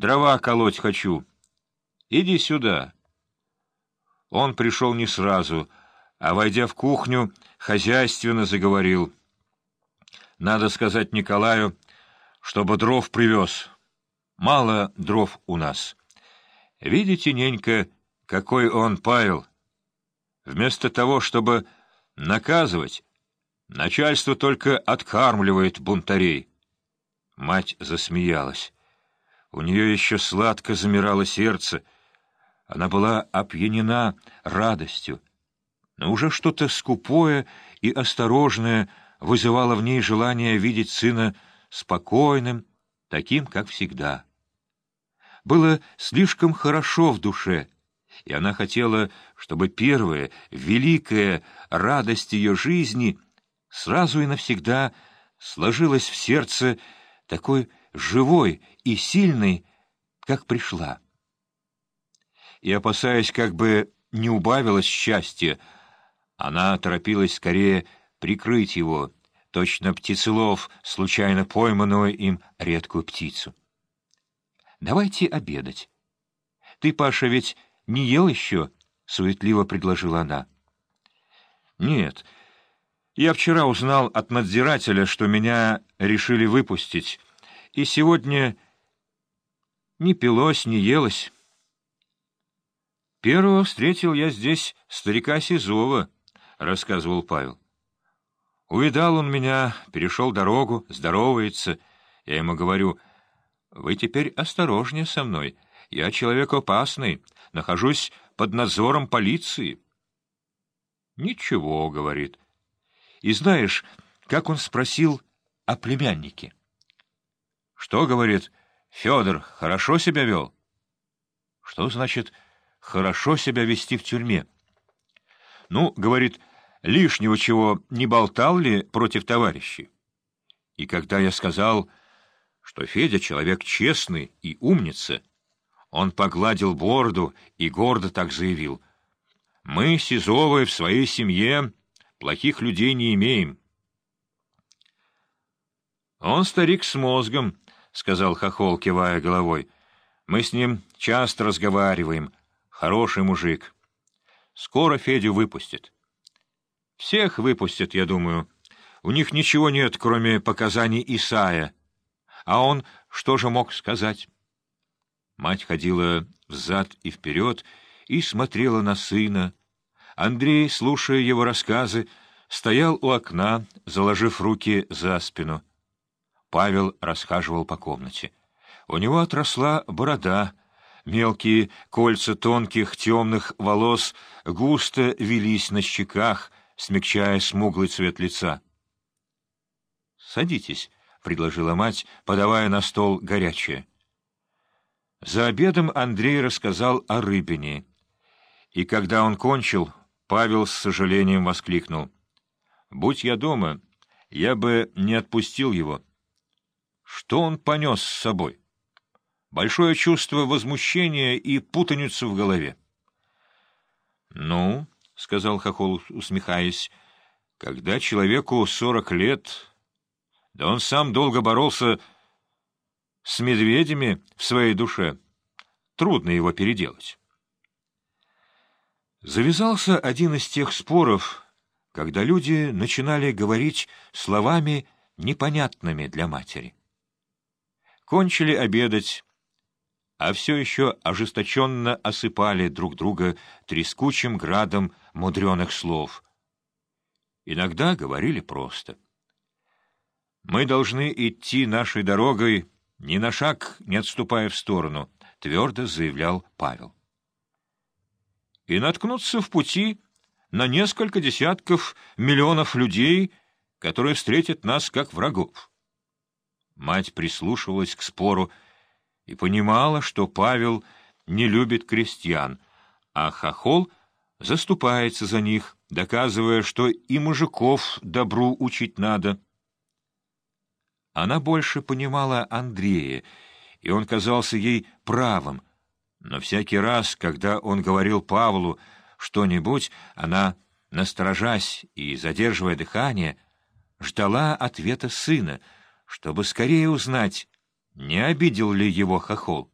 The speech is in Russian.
дрова колоть хочу. Иди сюда». Он пришел не сразу, а, войдя в кухню, хозяйственно заговорил. «Надо сказать Николаю, чтобы дров привез. Мало дров у нас. Видите, ненька, какой он Павел? Вместо того, чтобы наказывать, начальство только откармливает бунтарей». Мать засмеялась. У нее еще сладко замирало сердце — она была опьянена радостью, но уже что-то скупое и осторожное вызывало в ней желание видеть сына спокойным, таким, как всегда. Было слишком хорошо в душе, и она хотела, чтобы первая, великая радость ее жизни сразу и навсегда сложилась в сердце такой живой и сильной, как пришла и, опасаясь, как бы не убавилось счастье, она торопилась скорее прикрыть его, точно птицелов, случайно пойманную им редкую птицу. «Давайте обедать. Ты, Паша, ведь не ел еще?» — суетливо предложила она. «Нет. Я вчера узнал от надзирателя, что меня решили выпустить, и сегодня не пилось, не елось». «Первого встретил я здесь старика Сизова», — рассказывал Павел. «Увидал он меня, перешел дорогу, здоровается. Я ему говорю, вы теперь осторожнее со мной. Я человек опасный, нахожусь под надзором полиции». «Ничего», — говорит. И знаешь, как он спросил о племяннике? «Что, — говорит, — Федор хорошо себя вел?» «Что значит хорошо себя вести в тюрьме. Ну, говорит, лишнего чего не болтал ли против товарищей? И когда я сказал, что Федя человек честный и умница, он погладил бороду и гордо так заявил. «Мы, Сизовы, в своей семье плохих людей не имеем». «Он старик с мозгом», — сказал Хохол, кивая головой. «Мы с ним часто разговариваем, Хороший мужик. Скоро Федю выпустят. Всех выпустят, я думаю. У них ничего нет, кроме показаний Исая. А он что же мог сказать? Мать ходила взад и вперед и смотрела на сына. Андрей, слушая его рассказы, стоял у окна, заложив руки за спину. Павел расхаживал по комнате. У него отросла борода, Мелкие кольца тонких темных волос густо велись на щеках, смягчая смуглый цвет лица. «Садитесь», — предложила мать, подавая на стол горячее. За обедом Андрей рассказал о рыбине. И когда он кончил, Павел с сожалением воскликнул. «Будь я дома, я бы не отпустил его. Что он понес с собой?» большое чувство возмущения и путаницу в голове. — Ну, — сказал Хохол, усмехаясь, — когда человеку сорок лет, да он сам долго боролся с медведями в своей душе, трудно его переделать. Завязался один из тех споров, когда люди начинали говорить словами, непонятными для матери. Кончили обедать, а все еще ожесточенно осыпали друг друга трескучим градом мудреных слов. Иногда говорили просто. «Мы должны идти нашей дорогой, ни на шаг не отступая в сторону», — твердо заявлял Павел. «И наткнуться в пути на несколько десятков миллионов людей, которые встретят нас как врагов». Мать прислушивалась к спору, и понимала, что Павел не любит крестьян, а Хохол заступается за них, доказывая, что и мужиков добру учить надо. Она больше понимала Андрея, и он казался ей правым, но всякий раз, когда он говорил Павлу что-нибудь, она, насторожась и задерживая дыхание, ждала ответа сына, чтобы скорее узнать, не обидел ли его хохол?